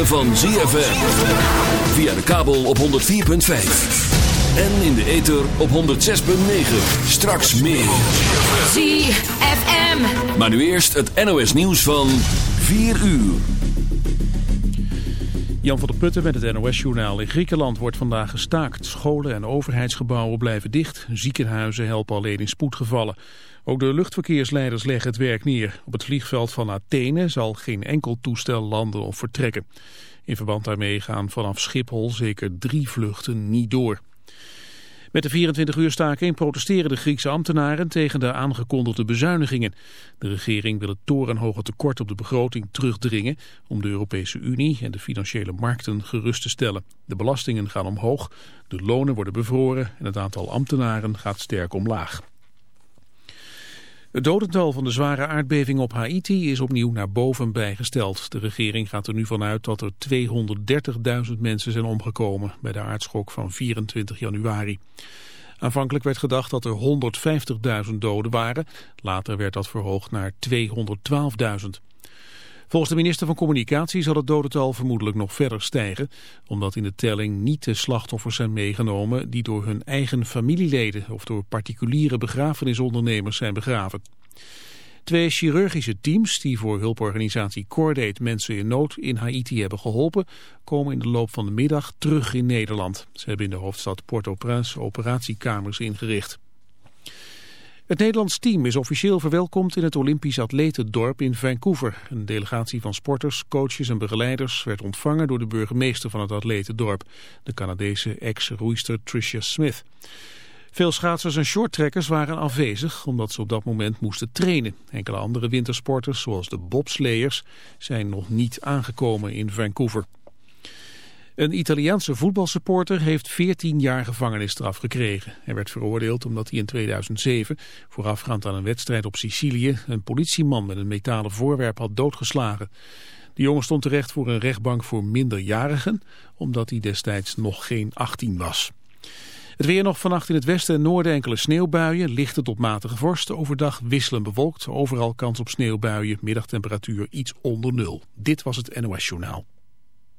ritme van ZFM. Via de kabel op 104.5. En in de ether op 106.9. Straks meer. ZFM. Maar nu eerst het NOS nieuws van 4 uur. Jan van der Putten met het NOS-journaal. In Griekenland wordt vandaag gestaakt. Scholen en overheidsgebouwen blijven dicht. Ziekenhuizen helpen alleen in spoedgevallen. Ook de luchtverkeersleiders leggen het werk neer. Op het vliegveld van Athene zal geen enkel toestel landen of vertrekken. In verband daarmee gaan vanaf Schiphol zeker drie vluchten niet door. Met de 24 uur staking protesteren de Griekse ambtenaren tegen de aangekondigde bezuinigingen. De regering wil het torenhoge tekort op de begroting terugdringen om de Europese Unie en de financiële markten gerust te stellen. De belastingen gaan omhoog, de lonen worden bevroren en het aantal ambtenaren gaat sterk omlaag. Het dodental van de zware aardbeving op Haiti is opnieuw naar boven bijgesteld. De regering gaat er nu vanuit dat er 230.000 mensen zijn omgekomen bij de aardschok van 24 januari. Aanvankelijk werd gedacht dat er 150.000 doden waren. Later werd dat verhoogd naar 212.000. Volgens de minister van Communicatie zal het dodental vermoedelijk nog verder stijgen, omdat in de telling niet de slachtoffers zijn meegenomen die door hun eigen familieleden of door particuliere begrafenisondernemers zijn begraven. Twee chirurgische teams die voor hulporganisatie Cordate mensen in nood in Haiti hebben geholpen, komen in de loop van de middag terug in Nederland. Ze hebben in de hoofdstad Port-au-Prince operatiekamers ingericht. Het Nederlands team is officieel verwelkomd in het Olympisch atletendorp in Vancouver. Een delegatie van sporters, coaches en begeleiders werd ontvangen door de burgemeester van het atletendorp, de Canadese ex-roeister Tricia Smith. Veel schaatsers en shorttrekkers waren afwezig omdat ze op dat moment moesten trainen. Enkele andere wintersporters, zoals de bobsleiers, zijn nog niet aangekomen in Vancouver. Een Italiaanse voetbalsupporter heeft 14 jaar gevangenisstraf gekregen. Hij werd veroordeeld omdat hij in 2007, voorafgaand aan een wedstrijd op Sicilië, een politieman met een metalen voorwerp had doodgeslagen. De jongen stond terecht voor een rechtbank voor minderjarigen, omdat hij destijds nog geen 18 was. Het weer nog vannacht in het westen en noorden enkele sneeuwbuien, lichte tot matige vorst. Overdag wisselen bewolkt, overal kans op sneeuwbuien, middagtemperatuur iets onder nul. Dit was het NOS Journaal.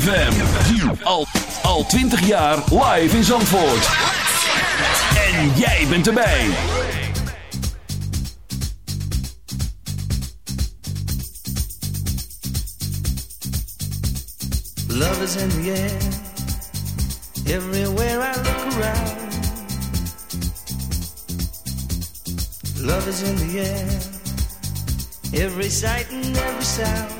ZFM. Al, al 20 jaar live in Zandvoort. En jij bent erbij. Love is in the air. Everywhere I look around. Love is in the air. Every sight and every sound.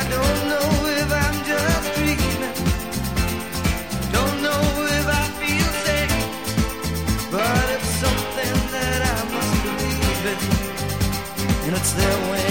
it's their way.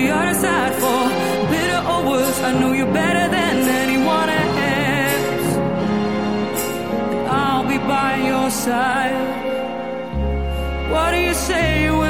the other side for bitter or worse. I know you better than anyone else. And I'll be by your side. What do you say?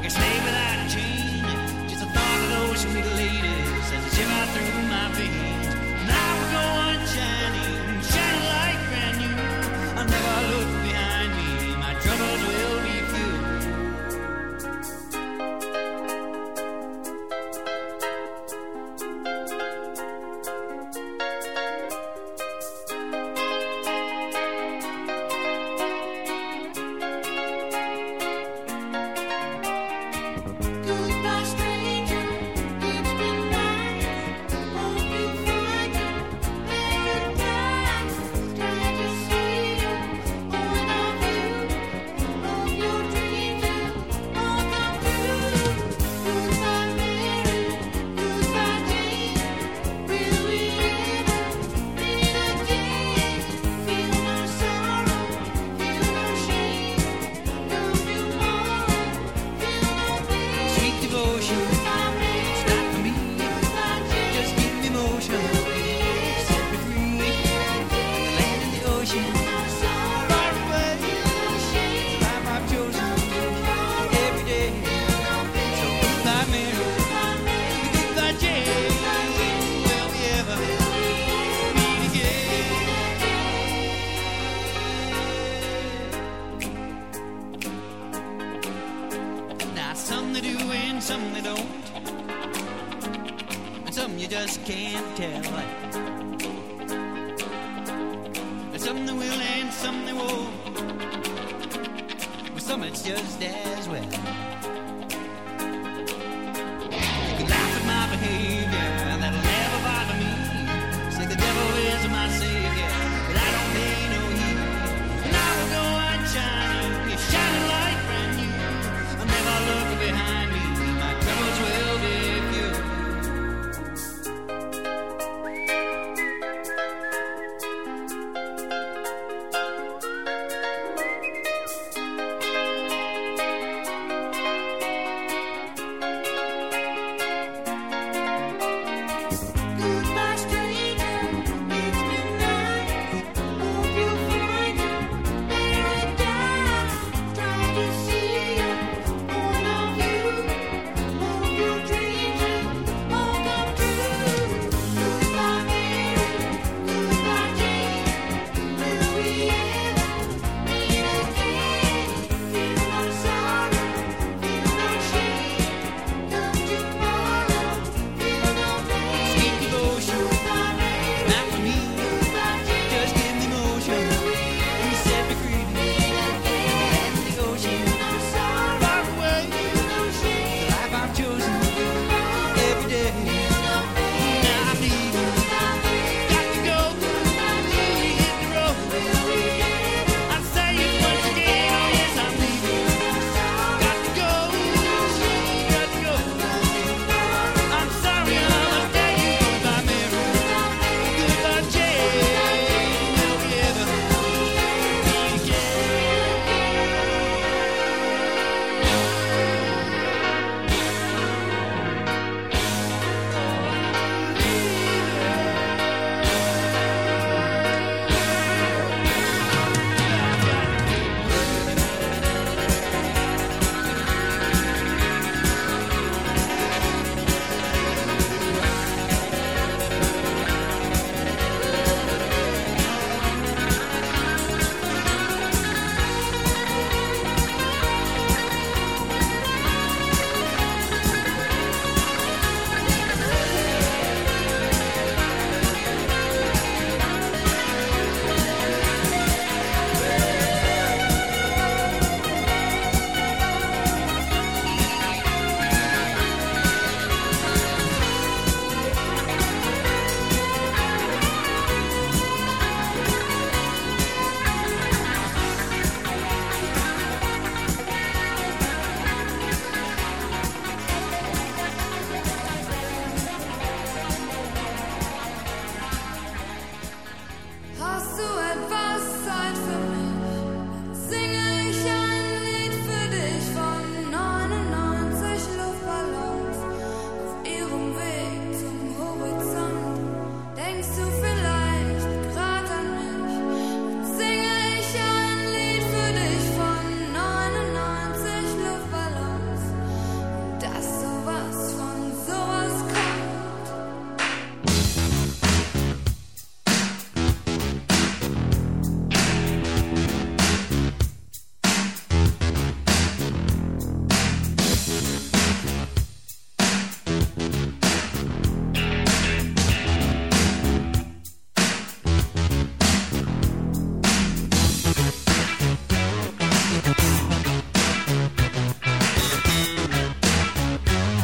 like a slave without a chain. Just a thought of those sweet ladies as I shiver through.